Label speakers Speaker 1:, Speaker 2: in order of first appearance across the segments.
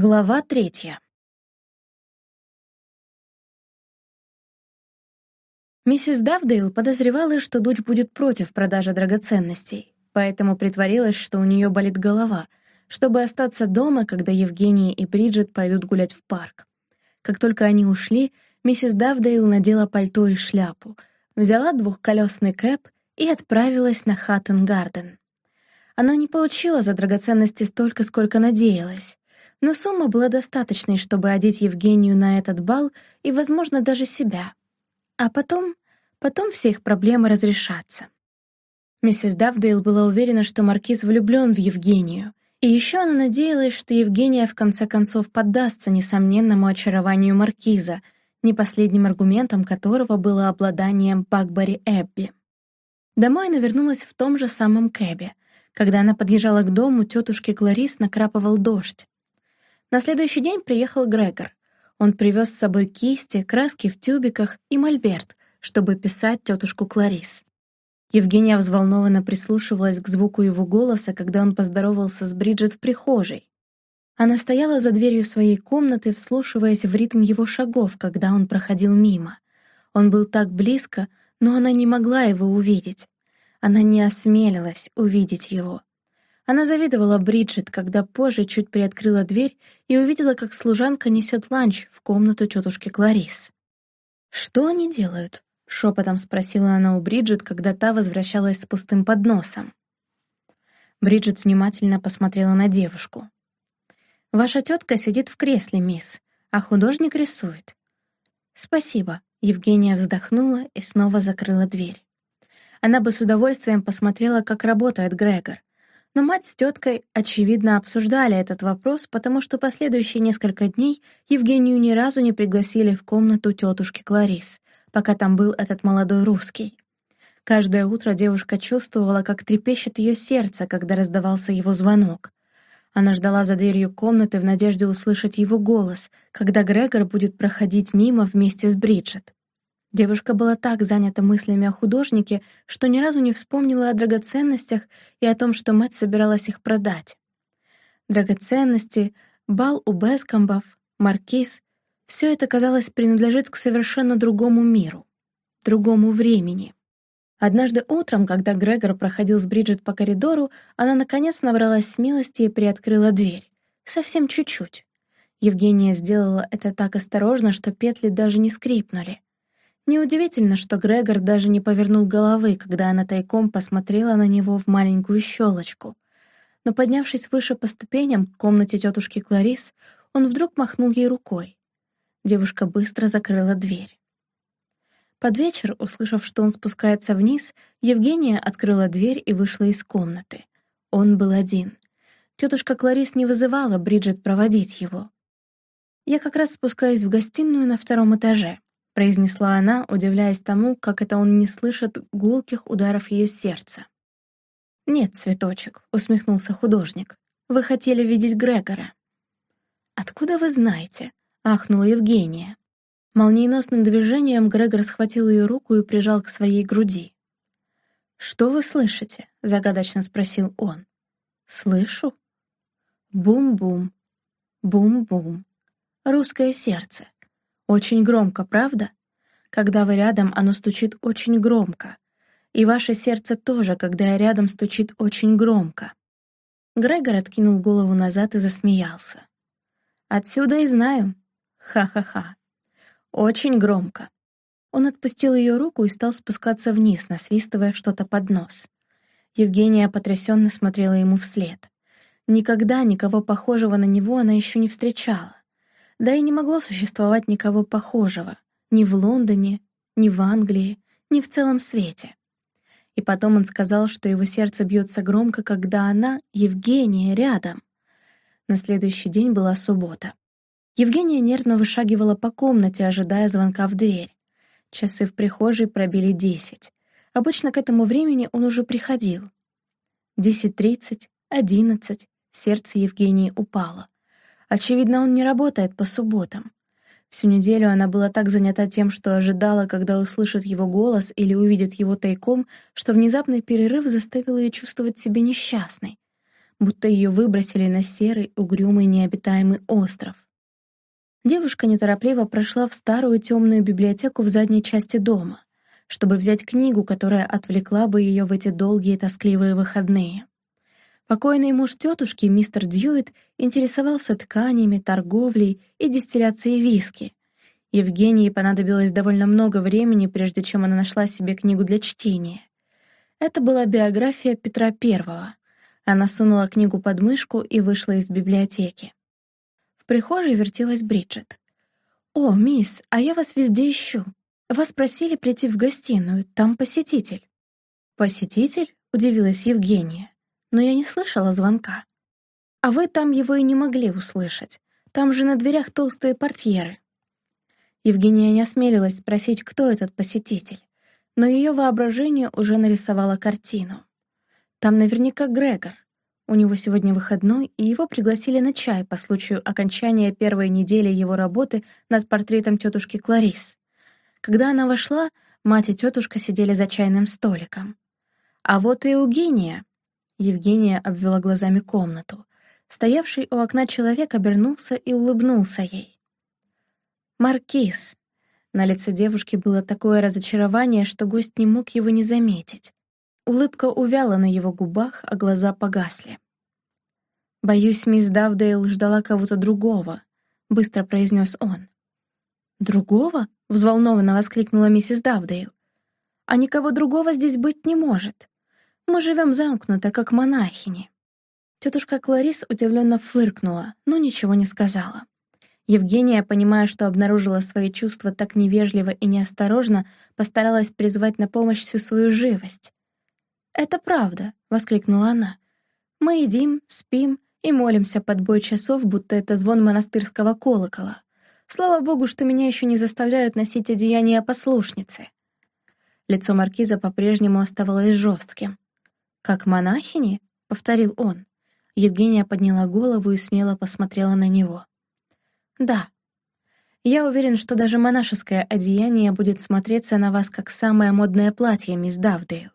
Speaker 1: Глава третья. Миссис Давдейл подозревала, что дочь будет против продажи драгоценностей, поэтому притворилась, что у нее болит голова, чтобы остаться дома, когда Евгения и Бриджит пойдут гулять в парк. Как только они ушли, миссис Давдейл надела пальто и шляпу, взяла двухколесный кэп и отправилась на Хаттен-Гарден. Она не получила за драгоценности столько, сколько надеялась, но сумма была достаточной, чтобы одеть Евгению на этот бал и, возможно, даже себя. А потом, потом все их проблемы разрешатся. Миссис Давдейл была уверена, что Маркиз влюблен в Евгению, и еще она надеялась, что Евгения в конце концов поддастся несомненному очарованию Маркиза, не последним аргументом которого было обладанием Бакбари Эбби. Домой она вернулась в том же самом кэбе. Когда она подъезжала к дому, тетушки Кларис накрапывал дождь. На следующий день приехал Грегор. Он привез с собой кисти, краски в тюбиках и мольберт, чтобы писать тетушку Кларис. Евгения взволнованно прислушивалась к звуку его голоса, когда он поздоровался с Бриджит в прихожей. Она стояла за дверью своей комнаты, вслушиваясь в ритм его шагов, когда он проходил мимо. Он был так близко, но она не могла его увидеть. Она не осмелилась увидеть его. Она завидовала Бриджит, когда позже чуть приоткрыла дверь и увидела, как служанка несет ланч в комнату тетушки Кларис. «Что они делают?» — шепотом спросила она у Бриджит, когда та возвращалась с пустым подносом. Бриджит внимательно посмотрела на девушку. «Ваша тетка сидит в кресле, мисс, а художник рисует». «Спасибо», — Евгения вздохнула и снова закрыла дверь. Она бы с удовольствием посмотрела, как работает Грегор, но мать с теткой, очевидно, обсуждали этот вопрос, потому что последующие несколько дней Евгению ни разу не пригласили в комнату тетушки Кларис, пока там был этот молодой русский. Каждое утро девушка чувствовала, как трепещет ее сердце, когда раздавался его звонок. Она ждала за дверью комнаты в надежде услышать его голос, когда Грегор будет проходить мимо вместе с Бриджит. Девушка была так занята мыслями о художнике, что ни разу не вспомнила о драгоценностях и о том, что мать собиралась их продать. Драгоценности, бал у Бескомбов, маркиз — все это, казалось, принадлежит к совершенно другому миру, другому времени. Однажды утром, когда Грегор проходил с Бриджит по коридору, она наконец набралась смелости и приоткрыла дверь. Совсем чуть-чуть. Евгения сделала это так осторожно, что петли даже не скрипнули. Неудивительно, что Грегор даже не повернул головы, когда она тайком посмотрела на него в маленькую щелочку. Но поднявшись выше по ступеням к комнате тетушки Кларис, он вдруг махнул ей рукой. Девушка быстро закрыла дверь. Под вечер, услышав, что он спускается вниз, Евгения открыла дверь и вышла из комнаты. Он был один. Тетушка Кларис не вызывала Бриджит проводить его. «Я как раз спускаюсь в гостиную на втором этаже», произнесла она, удивляясь тому, как это он не слышит гулких ударов ее сердца. «Нет, цветочек», — усмехнулся художник. «Вы хотели видеть Грегора». «Откуда вы знаете?» — ахнула Евгения. Молниеносным движением Грегор схватил ее руку и прижал к своей груди. «Что вы слышите?» — загадочно спросил он. «Слышу». Бум-бум, бум-бум. Русское сердце. Очень громко, правда? Когда вы рядом, оно стучит очень громко. И ваше сердце тоже, когда я рядом, стучит очень громко. Грегор откинул голову назад и засмеялся. Отсюда и знаю. Ха-ха-ха. Очень громко. Он отпустил ее руку и стал спускаться вниз, насвистывая что-то под нос. Евгения потрясенно смотрела ему вслед. Никогда никого похожего на него она еще не встречала. Да и не могло существовать никого похожего ни в Лондоне, ни в Англии, ни в целом свете. И потом он сказал, что его сердце бьется громко, когда она, Евгения, рядом. На следующий день была суббота. Евгения нервно вышагивала по комнате, ожидая звонка в дверь. Часы в прихожей пробили десять. Обычно к этому времени он уже приходил. Десять тридцать, одиннадцать. Сердце Евгении упало. Очевидно, он не работает по субботам. Всю неделю она была так занята тем, что ожидала, когда услышит его голос или увидит его тайком, что внезапный перерыв заставил ее чувствовать себя несчастной. будто ее выбросили на серый, угрюмый, необитаемый остров. Девушка неторопливо прошла в старую темную библиотеку в задней части дома, чтобы взять книгу, которая отвлекла бы ее в эти долгие тоскливые выходные. Покойный муж тетушки, мистер Дьюит, интересовался тканями, торговлей и дистилляцией виски. Евгении понадобилось довольно много времени, прежде чем она нашла себе книгу для чтения. Это была биография Петра I. Она сунула книгу под мышку и вышла из библиотеки. В прихожей вертелась Бриджит. «О, мисс, а я вас везде ищу. Вас просили прийти в гостиную, там посетитель». «Посетитель?» — удивилась Евгения но я не слышала звонка. А вы там его и не могли услышать. Там же на дверях толстые портьеры. Евгения не осмелилась спросить, кто этот посетитель, но ее воображение уже нарисовало картину. Там наверняка Грегор. У него сегодня выходной, и его пригласили на чай по случаю окончания первой недели его работы над портретом тетушки Кларис. Когда она вошла, мать и тетушка сидели за чайным столиком. А вот и Евгения, Евгения обвела глазами комнату. Стоявший у окна человек обернулся и улыбнулся ей. «Маркиз!» На лице девушки было такое разочарование, что гость не мог его не заметить. Улыбка увяла на его губах, а глаза погасли. «Боюсь, мисс Давдейл ждала кого-то другого», — быстро произнес он. «Другого?» — взволнованно воскликнула миссис Давдейл. «А никого другого здесь быть не может. Мы живем замкнуто, как монахини». Тетушка Кларис удивленно фыркнула, но ничего не сказала. Евгения, понимая, что обнаружила свои чувства так невежливо и неосторожно, постаралась призвать на помощь всю свою живость. «Это правда», — воскликнула она. «Мы едим, спим и молимся под бой часов, будто это звон монастырского колокола. Слава богу, что меня еще не заставляют носить одеяние послушницы». Лицо маркиза по-прежнему оставалось жестким. «Как монахини?» — повторил он. Евгения подняла голову и смело посмотрела на него. «Да. Я уверен, что даже монашеское одеяние будет смотреться на вас как самое модное платье, мисс Давдейл».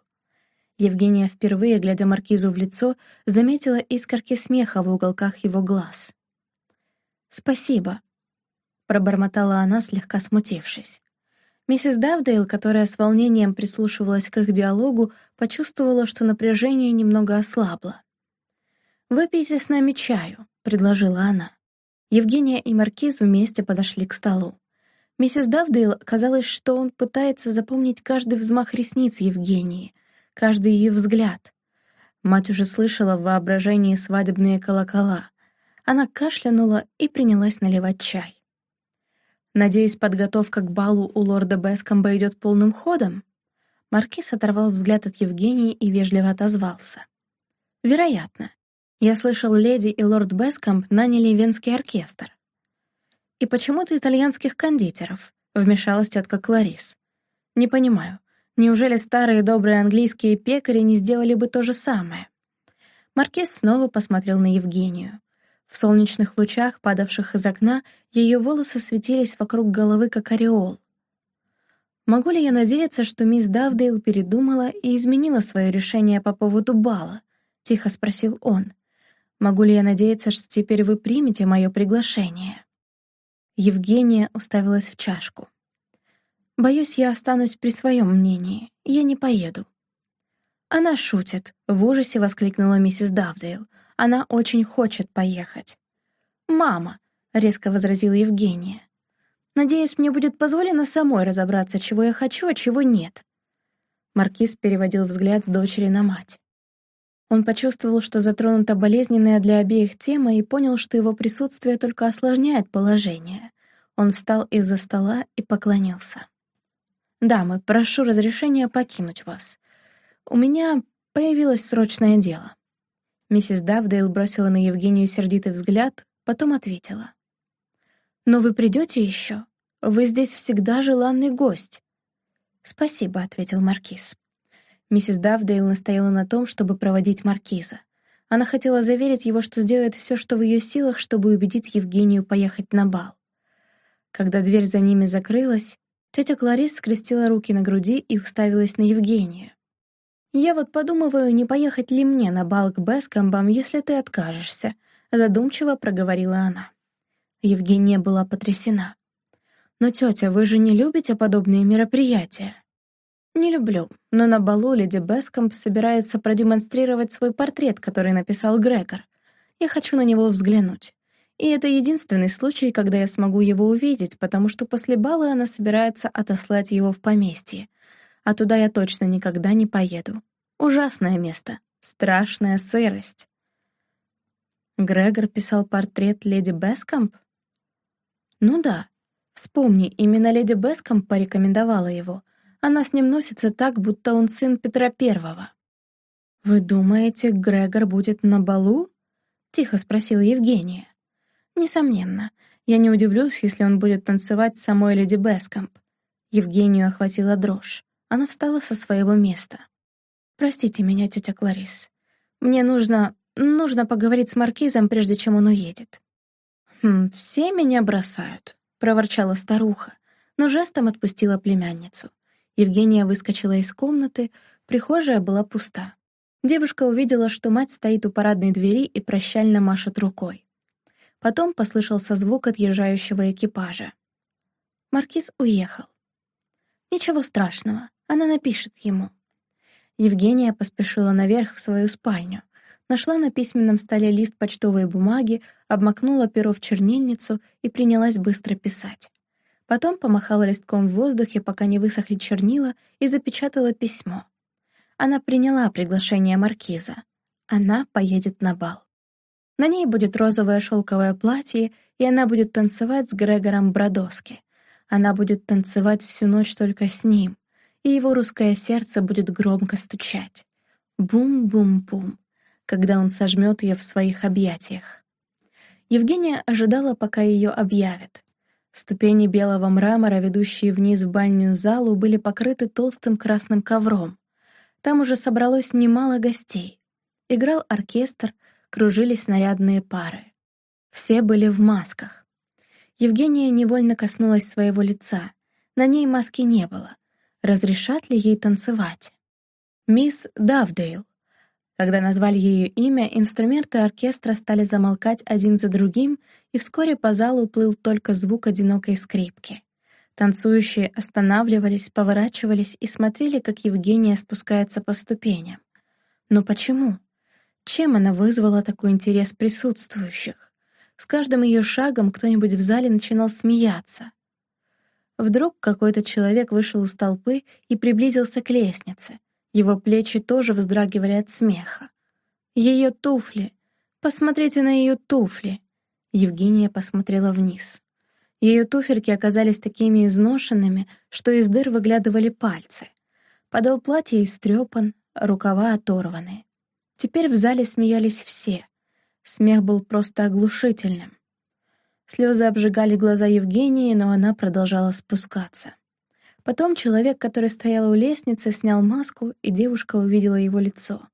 Speaker 1: Евгения впервые, глядя Маркизу в лицо, заметила искорки смеха в уголках его глаз. «Спасибо», — пробормотала она, слегка смутившись. Миссис Давдейл, которая с волнением прислушивалась к их диалогу, почувствовала, что напряжение немного ослабло. «Выпейте с нами чаю», — предложила она. Евгения и Маркиз вместе подошли к столу. Миссис Давдейл казалось, что он пытается запомнить каждый взмах ресниц Евгении, каждый ее взгляд. Мать уже слышала в воображении свадебные колокола. Она кашлянула и принялась наливать чай. Надеюсь, подготовка к балу у лорда Бескомба идет полным ходом?» Маркиз оторвал взгляд от Евгении и вежливо отозвался. «Вероятно. Я слышал, леди и лорд Бескомб наняли венский оркестр». «И почему-то итальянских кондитеров», — вмешалась тетка Кларис. «Не понимаю, неужели старые добрые английские пекари не сделали бы то же самое?» Маркиз снова посмотрел на Евгению. В солнечных лучах, падавших из окна, ее волосы светились вокруг головы, как ореол. Могу ли я надеяться, что мисс Давдейл передумала и изменила свое решение по поводу бала? Тихо спросил он. Могу ли я надеяться, что теперь вы примете мое приглашение? Евгения уставилась в чашку. Боюсь, я останусь при своем мнении. Я не поеду. Она шутит, в ужасе воскликнула миссис Давдейл. Она очень хочет поехать. «Мама», — резко возразила Евгения, «надеюсь, мне будет позволено самой разобраться, чего я хочу, а чего нет». Маркиз переводил взгляд с дочери на мать. Он почувствовал, что затронута болезненная для обеих тема и понял, что его присутствие только осложняет положение. Он встал из-за стола и поклонился. «Дамы, прошу разрешения покинуть вас. У меня появилось срочное дело». Миссис Давдейл бросила на Евгению сердитый взгляд, потом ответила. «Но вы придете еще? Вы здесь всегда желанный гость». «Спасибо», — ответил Маркиз. Миссис Давдейл настояла на том, чтобы проводить Маркиза. Она хотела заверить его, что сделает все, что в ее силах, чтобы убедить Евгению поехать на бал. Когда дверь за ними закрылась, тетя Кларис скрестила руки на груди и уставилась на Евгению. «Я вот подумываю, не поехать ли мне на бал к Бескомбам, если ты откажешься», — задумчиво проговорила она. Евгения была потрясена. «Но, тетя, вы же не любите подобные мероприятия?» «Не люблю, но на балу леди Бескомп собирается продемонстрировать свой портрет, который написал Грегор. Я хочу на него взглянуть. И это единственный случай, когда я смогу его увидеть, потому что после бала она собирается отослать его в поместье. А туда я точно никогда не поеду. Ужасное место. Страшная сырость. Грегор писал портрет леди Бескомп? Ну да. Вспомни, именно леди Бескомп порекомендовала его. Она с ним носится так, будто он сын Петра Первого. «Вы думаете, Грегор будет на балу?» — тихо спросила Евгения. Несомненно. Я не удивлюсь, если он будет танцевать с самой леди Бескомп. Евгению охватила дрожь. Она встала со своего места. «Простите меня, тетя Кларис. Мне нужно... нужно поговорить с Маркизом, прежде чем он уедет». «Хм, все меня бросают», — проворчала старуха, но жестом отпустила племянницу. Евгения выскочила из комнаты, прихожая была пуста. Девушка увидела, что мать стоит у парадной двери и прощально машет рукой. Потом послышался звук отъезжающего экипажа. Маркиз уехал. Ничего страшного, она напишет ему. Евгения поспешила наверх в свою спальню, нашла на письменном столе лист почтовой бумаги, обмакнула перо в чернильницу и принялась быстро писать. Потом помахала листком в воздухе, пока не высохли чернила, и запечатала письмо. Она приняла приглашение маркиза. Она поедет на бал. На ней будет розовое шелковое платье, и она будет танцевать с Грегором Бродоски. Она будет танцевать всю ночь только с ним, и его русское сердце будет громко стучать. Бум-бум-бум, когда он сожмет ее в своих объятиях. Евгения ожидала, пока ее объявят. Ступени белого мрамора, ведущие вниз в бальную залу, были покрыты толстым красным ковром. Там уже собралось немало гостей. Играл оркестр, кружились нарядные пары. Все были в масках. Евгения невольно коснулась своего лица. На ней маски не было. Разрешат ли ей танцевать? Мисс Давдейл. Когда назвали ее имя, инструменты оркестра стали замолкать один за другим, и вскоре по залу плыл только звук одинокой скрипки. Танцующие останавливались, поворачивались и смотрели, как Евгения спускается по ступеням. Но почему? Чем она вызвала такой интерес присутствующих? С каждым ее шагом кто-нибудь в зале начинал смеяться. Вдруг какой-то человек вышел из толпы и приблизился к лестнице. Его плечи тоже вздрагивали от смеха. Ее туфли! Посмотрите на ее туфли! Евгения посмотрела вниз. Ее туфельки оказались такими изношенными, что из дыр выглядывали пальцы. Подол платья истрепан, рукава оторваны. Теперь в зале смеялись все. Смех был просто оглушительным. Слезы обжигали глаза Евгении, но она продолжала спускаться. Потом человек, который стоял у лестницы, снял маску, и девушка увидела его лицо.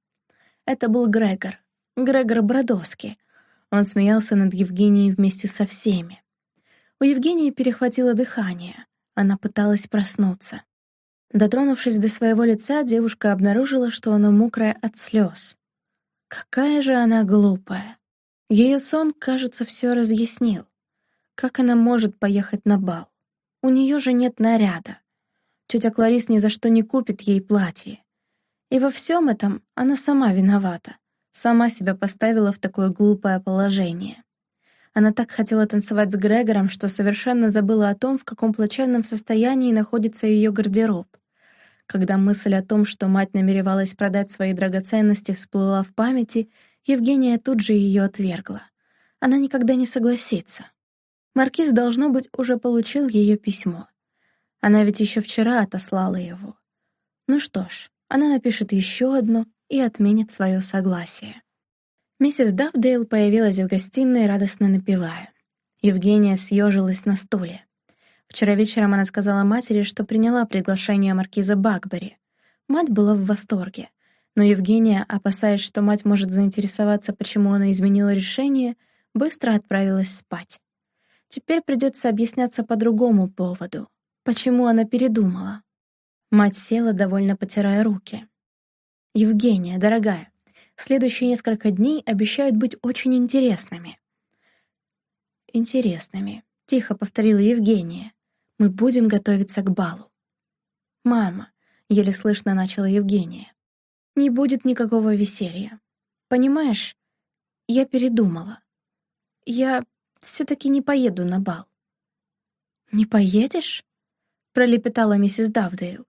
Speaker 1: Это был Грегор. Грегор Бродовский. Он смеялся над Евгенией вместе со всеми. У Евгении перехватило дыхание. Она пыталась проснуться. Дотронувшись до своего лица, девушка обнаружила, что оно мокрое от слез. Какая же она глупая. Ее сон, кажется, все разъяснил. Как она может поехать на бал? У нее же нет наряда. Тетя Кларис ни за что не купит ей платье. И во всем этом она сама виновата. Сама себя поставила в такое глупое положение. Она так хотела танцевать с Грегором, что совершенно забыла о том, в каком плачевном состоянии находится ее гардероб. Когда мысль о том, что мать намеревалась продать свои драгоценности, всплыла в памяти, Евгения тут же ее отвергла. Она никогда не согласится. Маркиз, должно быть, уже получил ее письмо. Она ведь еще вчера отослала его. Ну что ж, она напишет еще одно и отменит свое согласие. Миссис Давдейл появилась в гостиной, радостно напевая. Евгения съежилась на стуле. Вчера вечером она сказала матери, что приняла приглашение маркиза Бакбери. Мать была в восторге, но Евгения, опасаясь, что мать может заинтересоваться, почему она изменила решение, быстро отправилась спать. Теперь придется объясняться по другому поводу. Почему она передумала? Мать села, довольно потирая руки. Евгения, дорогая, следующие несколько дней обещают быть очень интересными». «Интересными», — тихо повторила Евгения. «Мы будем готовиться к балу». «Мама», — еле слышно начала Евгения, — «не будет никакого веселья. Понимаешь, я передумала. Я все-таки не поеду на бал». «Не поедешь?» — пролепетала миссис Давдейл.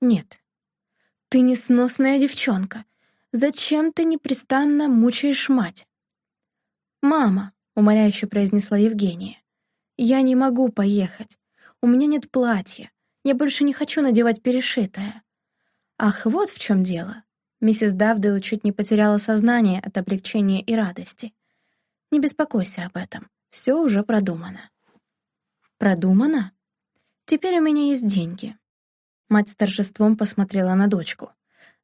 Speaker 1: «Нет. Ты несносная девчонка. Зачем ты непрестанно мучаешь мать?» «Мама», — умоляюще произнесла Евгения, — «я не могу поехать. У меня нет платья. Я больше не хочу надевать перешитое». «Ах, вот в чем дело». Миссис Давдейл чуть не потеряла сознание от облегчения и радости. «Не беспокойся об этом. Все уже продумано». «Продумано? Теперь у меня есть деньги». Мать с торжеством посмотрела на дочку.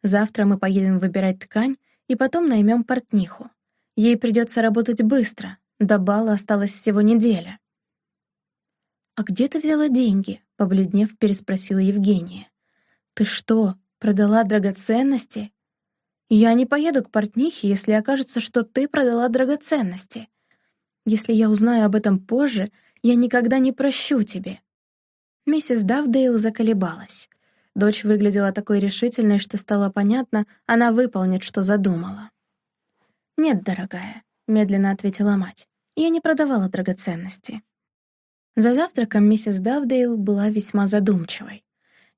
Speaker 1: «Завтра мы поедем выбирать ткань и потом наймем портниху. Ей придется работать быстро, до бала осталась всего неделя». «А где ты взяла деньги?» — побледнев, переспросила Евгения. «Ты что, продала драгоценности?» «Я не поеду к портнихе, если окажется, что ты продала драгоценности. Если я узнаю об этом позже, я никогда не прощу тебе». Миссис Давдейл заколебалась. Дочь выглядела такой решительной, что стало понятно, она выполнит, что задумала. «Нет, дорогая», — медленно ответила мать, — «я не продавала драгоценности». За завтраком миссис Давдейл была весьма задумчивой.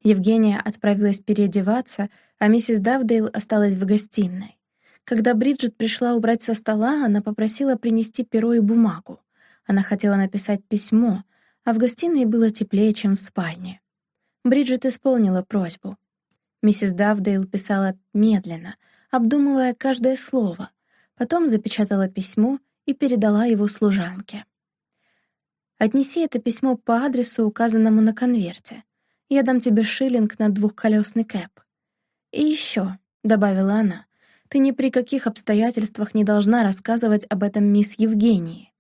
Speaker 1: Евгения отправилась переодеваться, а миссис Давдейл осталась в гостиной. Когда Бриджит пришла убрать со стола, она попросила принести перо и бумагу. Она хотела написать письмо, а в гостиной было теплее, чем в спальне. Бриджит исполнила просьбу. Миссис Давдейл писала медленно, обдумывая каждое слово, потом запечатала письмо и передала его служанке. «Отнеси это письмо по адресу, указанному на конверте. Я дам тебе шиллинг на двухколесный кэп. И еще», — добавила она, — «ты ни при каких обстоятельствах не должна рассказывать об этом мисс Евгении.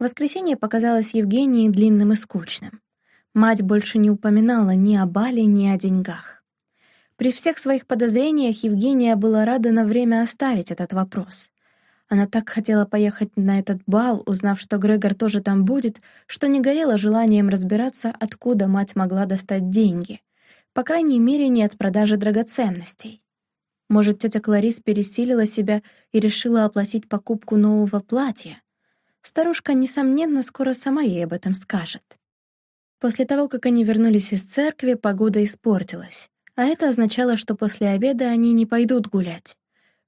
Speaker 1: Воскресенье показалось Евгении длинным и скучным. Мать больше не упоминала ни о бале, ни о деньгах. При всех своих подозрениях Евгения была рада на время оставить этот вопрос. Она так хотела поехать на этот бал, узнав, что Грегор тоже там будет, что не горела желанием разбираться, откуда мать могла достать деньги. По крайней мере, не от продажи драгоценностей. Может, тетя Кларис пересилила себя и решила оплатить покупку нового платья? Старушка, несомненно, скоро сама ей об этом скажет. После того, как они вернулись из церкви, погода испортилась, а это означало, что после обеда они не пойдут гулять.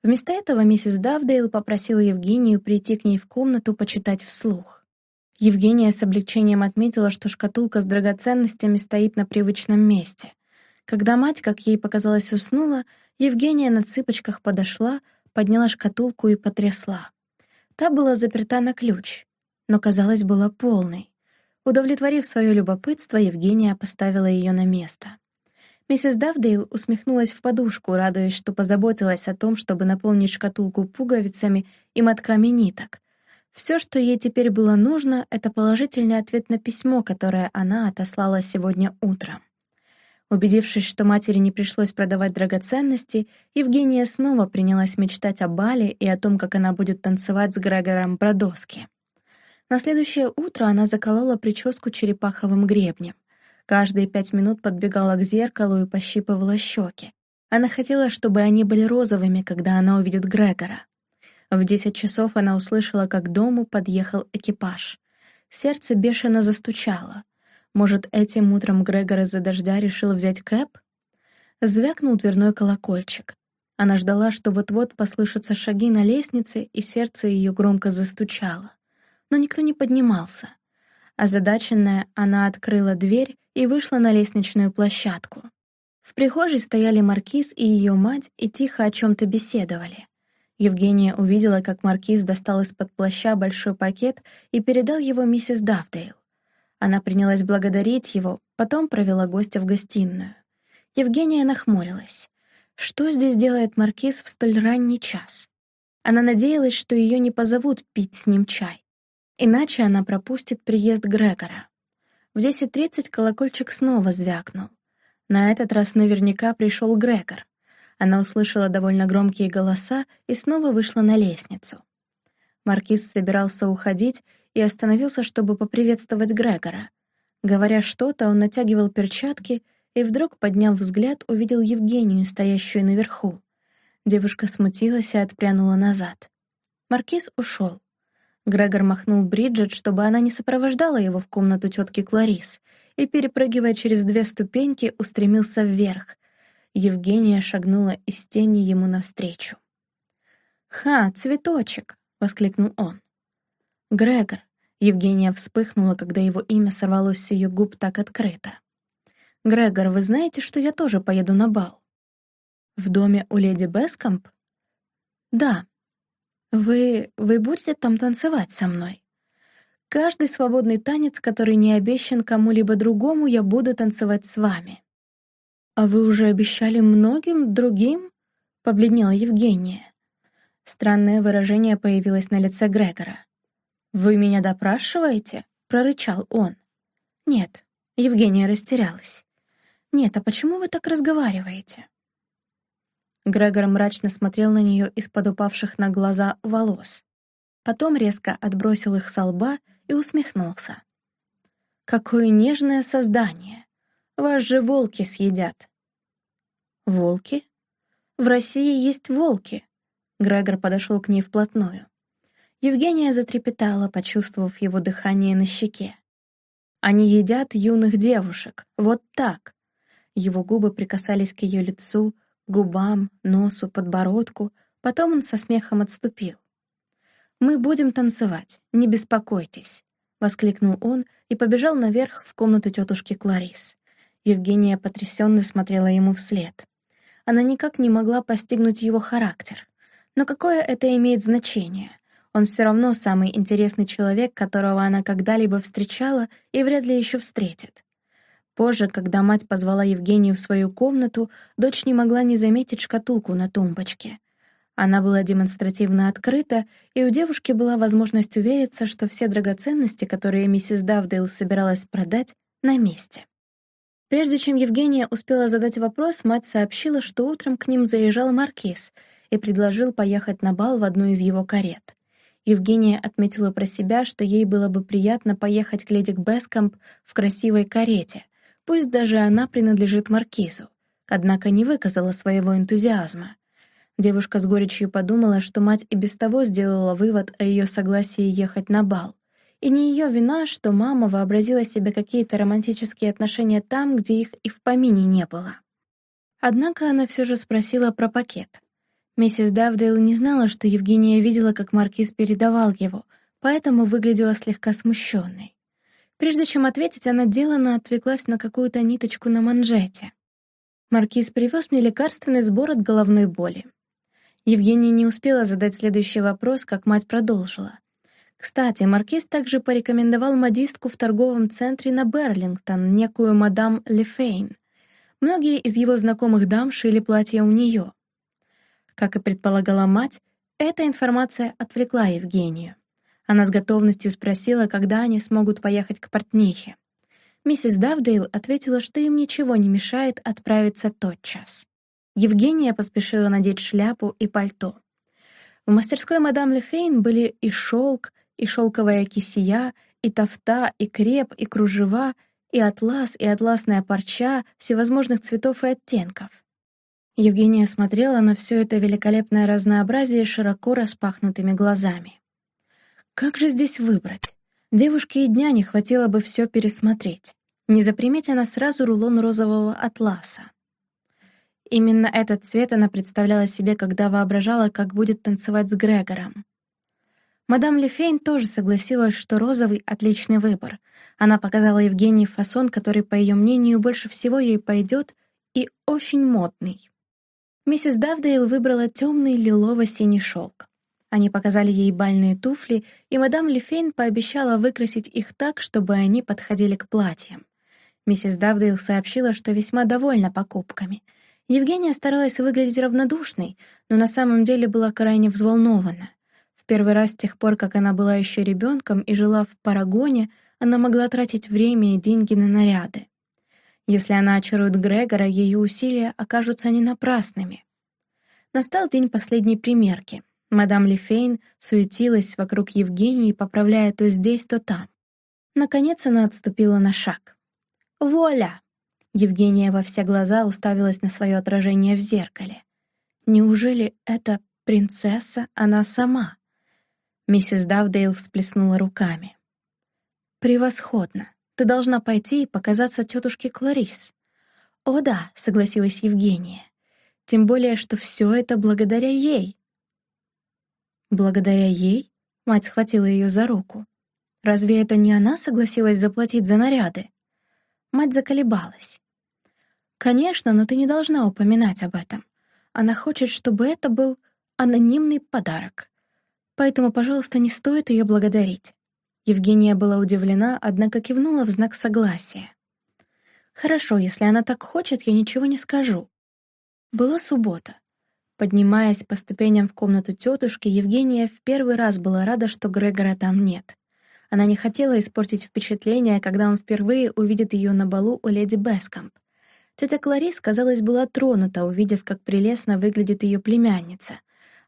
Speaker 1: Вместо этого миссис Давдейл попросила Евгению прийти к ней в комнату почитать вслух. Евгения с облегчением отметила, что шкатулка с драгоценностями стоит на привычном месте. Когда мать, как ей показалось, уснула, Евгения на цыпочках подошла, подняла шкатулку и потрясла. Та была заперта на ключ, но, казалось, была полной. Удовлетворив свое любопытство, Евгения поставила ее на место. Миссис Давдейл усмехнулась в подушку, радуясь, что позаботилась о том, чтобы наполнить шкатулку пуговицами и мотками ниток. Все, что ей теперь было нужно, это положительный ответ на письмо, которое она отослала сегодня утром. Убедившись, что матери не пришлось продавать драгоценности, Евгения снова принялась мечтать о бале и о том, как она будет танцевать с Грегором Бродоски. На следующее утро она заколола прическу черепаховым гребнем. Каждые пять минут подбегала к зеркалу и пощипывала щеки. Она хотела, чтобы они были розовыми, когда она увидит Грегора. В десять часов она услышала, как к дому подъехал экипаж. Сердце бешено застучало. Может, этим утром Грегор из-за дождя решил взять кэп? Звякнул дверной колокольчик. Она ждала, что вот-вот послышатся шаги на лестнице, и сердце ее громко застучало. Но никто не поднимался. Озадаченная, она открыла дверь и вышла на лестничную площадку. В прихожей стояли Маркиз и ее мать и тихо о чем-то беседовали. Евгения увидела, как Маркиз достал из-под плаща большой пакет и передал его миссис Давдейл. Она принялась благодарить его, потом провела гостя в гостиную. Евгения нахмурилась. Что здесь делает маркиз в столь ранний час? Она надеялась, что ее не позовут пить с ним чай. Иначе она пропустит приезд Грегора. В 10.30 колокольчик снова звякнул. На этот раз наверняка пришел Грегор. Она услышала довольно громкие голоса и снова вышла на лестницу. Маркиз собирался уходить и остановился, чтобы поприветствовать Грегора. Говоря что-то, он натягивал перчатки и вдруг, подняв взгляд, увидел Евгению, стоящую наверху. Девушка смутилась и отпрянула назад. Маркиз ушел. Грегор махнул Бриджит, чтобы она не сопровождала его в комнату тетки Кларис, и, перепрыгивая через две ступеньки, устремился вверх. Евгения шагнула из тени ему навстречу. «Ха, цветочек!» — воскликнул он. «Грегор!» — Евгения вспыхнула, когда его имя сорвалось с ее губ так открыто. «Грегор, вы знаете, что я тоже поеду на бал?» «В доме у леди Бескомп?» «Да», вы... вы будете там танцевать со мной? Каждый свободный танец, который не обещан кому-либо другому, я буду танцевать с вами. А вы уже обещали многим другим? Побледнела Евгения. Странное выражение появилось на лице Грегора. «Вы меня допрашиваете?» — прорычал он. «Нет», — Евгения растерялась. «Нет, а почему вы так разговариваете?» Грегор мрачно смотрел на нее из-под упавших на глаза волос. Потом резко отбросил их со лба и усмехнулся. «Какое нежное создание! Вас же волки съедят!» «Волки? В России есть волки!» Грегор подошел к ней вплотную. Евгения затрепетала, почувствовав его дыхание на щеке. «Они едят юных девушек, вот так!» Его губы прикасались к ее лицу, губам, носу, подбородку, потом он со смехом отступил. «Мы будем танцевать, не беспокойтесь», — воскликнул он и побежал наверх в комнату тетушки Кларис. Евгения потрясенно смотрела ему вслед. Она никак не могла постигнуть его характер. Но какое это имеет значение? Он все равно самый интересный человек, которого она когда-либо встречала и вряд ли еще встретит. Позже, когда мать позвала Евгению в свою комнату, дочь не могла не заметить шкатулку на тумбочке. Она была демонстративно открыта, и у девушки была возможность увериться, что все драгоценности, которые миссис Давдейл собиралась продать, на месте. Прежде чем Евгения успела задать вопрос, мать сообщила, что утром к ним заезжал Маркиз и предложил поехать на бал в одну из его карет. Евгения отметила про себя, что ей было бы приятно поехать к леди Бескомп в красивой карете, Пусть даже она принадлежит маркизу, однако не выказала своего энтузиазма. Девушка с горечью подумала, что мать и без того сделала вывод о ее согласии ехать на бал. И не ее вина, что мама вообразила себе какие-то романтические отношения там, где их и в помине не было. Однако она все же спросила про пакет. Миссис Давдейл не знала, что Евгения видела, как маркиз передавал его, поэтому выглядела слегка смущенной. Прежде чем ответить, она деланно отвлеклась на какую-то ниточку на манжете. Маркиз привез мне лекарственный сбор от головной боли. Евгения не успела задать следующий вопрос, как мать продолжила. Кстати, Маркиз также порекомендовал модистку в торговом центре на Берлингтон, некую мадам Лефейн. Многие из его знакомых дам шили платья у нее. Как и предполагала мать, эта информация отвлекла Евгению. Она с готовностью спросила, когда они смогут поехать к портнихе. Миссис Давдейл ответила, что им ничего не мешает отправиться тотчас. Евгения поспешила надеть шляпу и пальто. В мастерской мадам Лефейн были и шелк, и шелковая кисия, и тофта, и креп, и кружева, и атлас, и атласная парча всевозможных цветов и оттенков. Евгения смотрела на все это великолепное разнообразие широко распахнутыми глазами. Как же здесь выбрать? Девушке и дня не хватило бы все пересмотреть. Не заприметь она сразу рулон розового атласа. Именно этот цвет она представляла себе, когда воображала, как будет танцевать с Грегором. Мадам Лефейн тоже согласилась, что розовый — отличный выбор. Она показала Евгении фасон, который, по ее мнению, больше всего ей пойдет и очень модный. Миссис Давдейл выбрала темный лилово-синий шелк. Они показали ей бальные туфли, и мадам Лефейн пообещала выкрасить их так, чтобы они подходили к платьям. Миссис Давдейл сообщила, что весьма довольна покупками. Евгения старалась выглядеть равнодушной, но на самом деле была крайне взволнована. В первый раз с тех пор, как она была еще ребенком и жила в Парагоне, она могла тратить время и деньги на наряды. Если она очарует Грегора, ее усилия окажутся не напрасными. Настал день последней примерки. Мадам Лифейн суетилась вокруг Евгении, поправляя то здесь, то там. Наконец она отступила на шаг. «Вуаля!» Евгения во все глаза уставилась на свое отражение в зеркале. «Неужели это принцесса она сама?» Миссис Давдейл всплеснула руками. «Превосходно! Ты должна пойти и показаться тетушке Кларис». «О да», — согласилась Евгения. «Тем более, что все это благодаря ей». «Благодаря ей?» — мать схватила ее за руку. «Разве это не она согласилась заплатить за наряды?» Мать заколебалась. «Конечно, но ты не должна упоминать об этом. Она хочет, чтобы это был анонимный подарок. Поэтому, пожалуйста, не стоит ее благодарить». Евгения была удивлена, однако кивнула в знак согласия. «Хорошо, если она так хочет, я ничего не скажу». Была суббота. Поднимаясь по ступеням в комнату тетушки, Евгения в первый раз была рада, что Грегора там нет. Она не хотела испортить впечатление, когда он впервые увидит ее на балу у леди Бескомп. Тетя Кларис, казалось, была тронута, увидев, как прелестно выглядит ее племянница.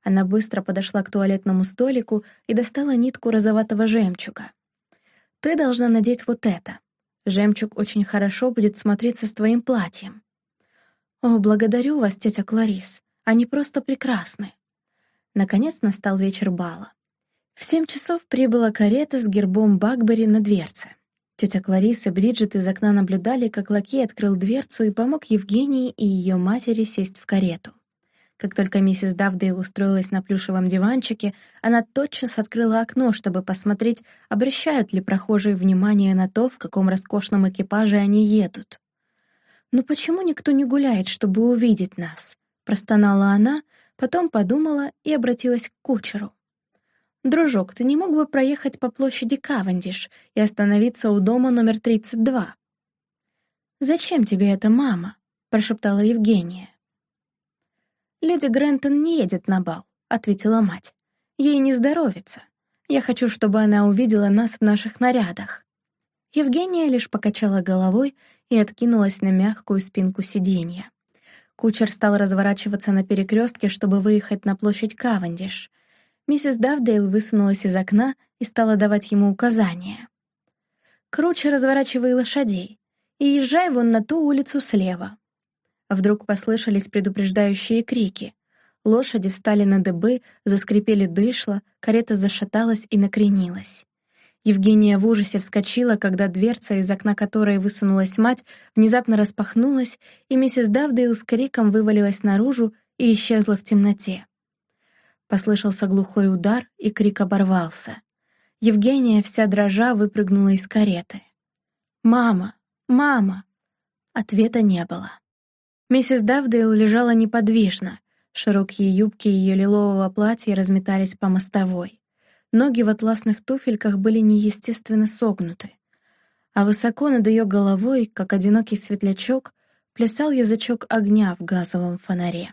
Speaker 1: Она быстро подошла к туалетному столику и достала нитку розоватого жемчуга. «Ты должна надеть вот это. Жемчуг очень хорошо будет смотреться с твоим платьем». «О, благодарю вас, тетя Кларис. Они просто прекрасны. Наконец настал вечер бала. В семь часов прибыла карета с гербом Бакбери на дверце. Тетя Клариса и Бриджит из окна наблюдали, как лакей открыл дверцу и помог Евгении и ее матери сесть в карету. Как только миссис Давдейл устроилась на плюшевом диванчике, она тотчас открыла окно, чтобы посмотреть, обращают ли прохожие внимание на то, в каком роскошном экипаже они едут. «Ну почему никто не гуляет, чтобы увидеть нас?» Простонала она, потом подумала и обратилась к кучеру. «Дружок, ты не мог бы проехать по площади Кавендиш и остановиться у дома номер 32?» «Зачем тебе это, мама?» — прошептала Евгения. «Леди Грентон не едет на бал», — ответила мать. «Ей не здоровится. Я хочу, чтобы она увидела нас в наших нарядах». Евгения лишь покачала головой и откинулась на мягкую спинку сиденья. Кучер стал разворачиваться на перекрестке, чтобы выехать на площадь Кавендиш. Миссис Давдейл высунулась из окна и стала давать ему указания. «Круче разворачивай лошадей и езжай вон на ту улицу слева». Вдруг послышались предупреждающие крики. Лошади встали на дыбы, заскрипели дышло, карета зашаталась и накренилась. Евгения в ужасе вскочила, когда дверца, из окна которой высунулась мать, внезапно распахнулась, и миссис Давдейл с криком вывалилась наружу и исчезла в темноте. Послышался глухой удар, и крик оборвался. Евгения, вся дрожа, выпрыгнула из кареты. «Мама! Мама!» Ответа не было. Миссис Давдейл лежала неподвижно, широкие юбки ее лилового платья разметались по мостовой. Ноги в атласных туфельках были неестественно согнуты, а высоко над ее головой, как одинокий светлячок, плясал язычок огня в газовом фонаре.